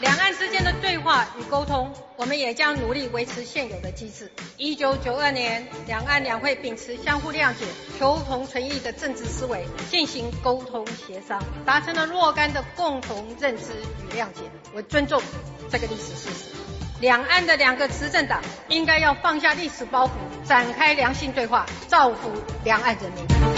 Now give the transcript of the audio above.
两岸之间的对。话与沟通，我们也将努力维持现有的机制。一九九二年，两岸两会秉持相互谅解、求同存异的政治思维，进行沟通协商，达成了若干的共同认知与谅解。我尊重这个历史事实。两岸的两个执政党应该要放下历史包袱，展开良性对话，造福两岸人民。